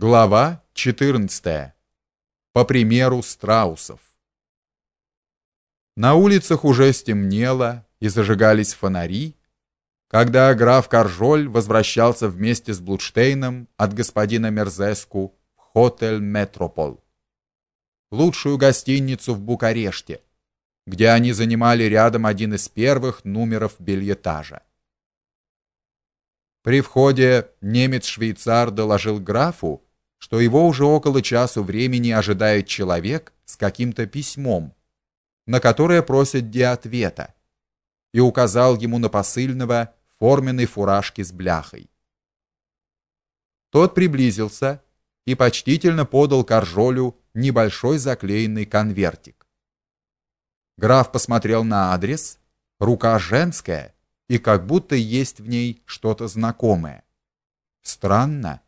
Глава 14. По примеру страусов. На улицах уже стемнело и зажигались фонари, когда граф Каржоль возвращался вместе с Блудштейном от господина Мерзеску в Хотель Метропол, лучшую гостиницу в Букареште, где они занимали рядом один из первых номеров бельетажа. При входе немец-швейцар доложил графу, что его уже около часу времени ожидает человек с каким-то письмом, на которое просят де ответа, и указал ему на посыльного в форменной фуражке с бляхой. Тот приблизился и почтительно подал Каржолю небольшой заклеенный конвертик. Граф посмотрел на адрес, рука женская, и как будто есть в ней что-то знакомое. Странно.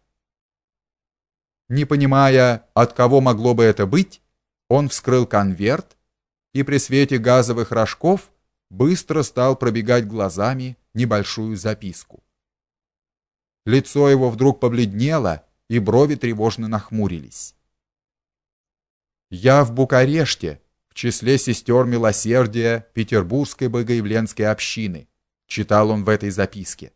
Не понимая, от кого могло бы это быть, он вскрыл конверт и при свете газовых рожков быстро стал пробегать глазами небольшую записку. Лицо его вдруг побледнело, и брови тревожно нахмурились. Я в Букареште, в числе сестер милосердия Петербургской богоявленской общины, читал он в этой записке.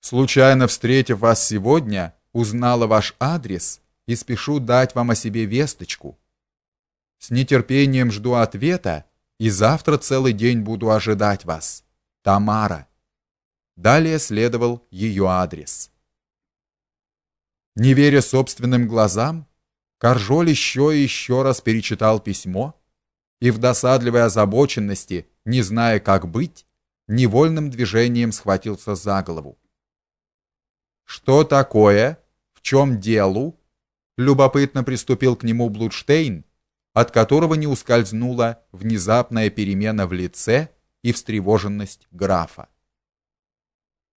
Случайно встретив вас сегодня, узнала ваш адрес и спешу дать вам о себе весточку. С нетерпением жду ответа и завтра целый день буду ожидать вас. Тамара. Далее следовал ее адрес. Не веря собственным глазам, Каржоль еще и еще раз перечитал письмо и в досадливой озабоченности, не зная, как быть, невольным движением схватился за голову. Что такое? В чем делу? Любопытно приступил к нему Блудштейн, от которого не ускользнула внезапная перемена в лице и встревоженность графа.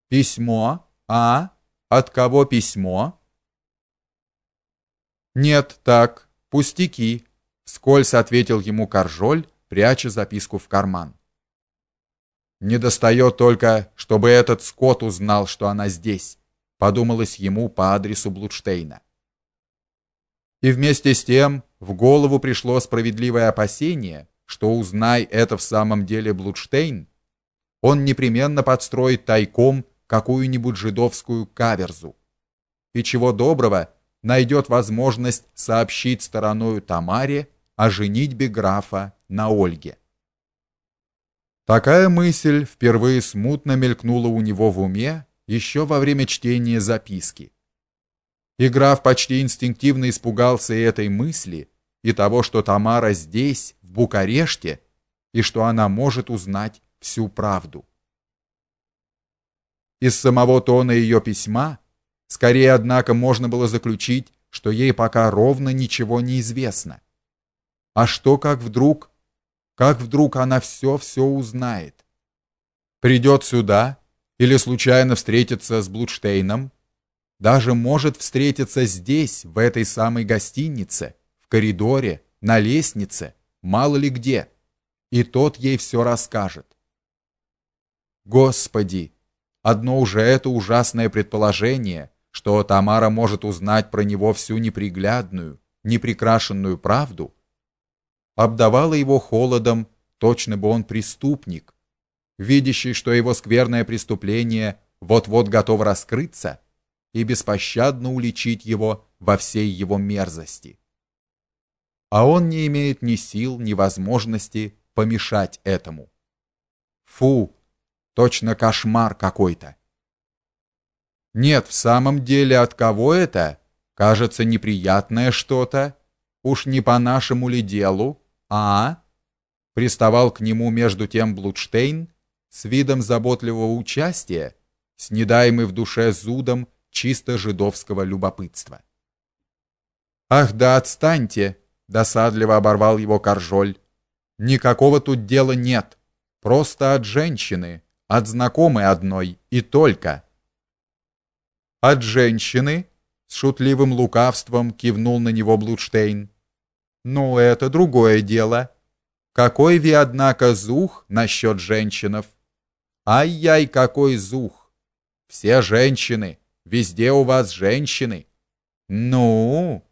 Письмо? А? От кого письмо? Нет, так, пустяки, вскользь ответил ему Каржоль, пряча записку в карман. Не достает только, чтобы этот скот узнал, что она здесь подумалось ему по адресу Блудштейна. И вместе с тем в голову пришло справедливое опасение, что узнай это в самом деле Блудштейн, он непременно подстроит тайком какую-нибудь жидовскую каверзу. И чего доброго, найдет возможность сообщить стороною Тамаре о женитьбе графа на Ольге. Такая мысль впервые смутно мелькнула у него в уме еще во время чтения записки. И граф почти инстинктивно испугался этой мысли, и того, что Тамара здесь, в Букареште, и что она может узнать всю правду. Из самого тона ее письма, скорее, однако, можно было заключить, что ей пока ровно ничего не известно. А что, как вдруг, как вдруг она все-все узнает? Придет сюда или случайно встретится с Блудштейном, даже может встретиться здесь, в этой самой гостинице, в коридоре, на лестнице, мало ли где, и тот ей все расскажет. Господи, одно уже это ужасное предположение, что Тамара может узнать про него всю неприглядную, неприкрашенную правду, обдавало его холодом, точно бы он преступник, видящий, что его скверное преступление вот-вот готово раскрыться, и беспощадно уличить его во всей его мерзости. А он не имеет ни сил, ни возможности помешать этому. Фу, точно кошмар какой-то. Нет, в самом деле от кого это? Кажется, неприятное что-то. Уж не по нашему ли делу, а? Приставал к нему между тем Блудштейн, с видом заботливого участия, с недаемой в душе зудом чисто жидовского любопытства. Ах, да отстаньте, досадливо оборвал его Каржоль. Никакого тут дела нет, просто от женщины, от знакомой одной и только. От женщины? С шутливым лукавством кивнул на него Блудштейн. Ну, это другое дело. Какой ви однако зух насчет женщинов? Ай-яй, какой зух! Все женщины, везде у вас женщины. Ну,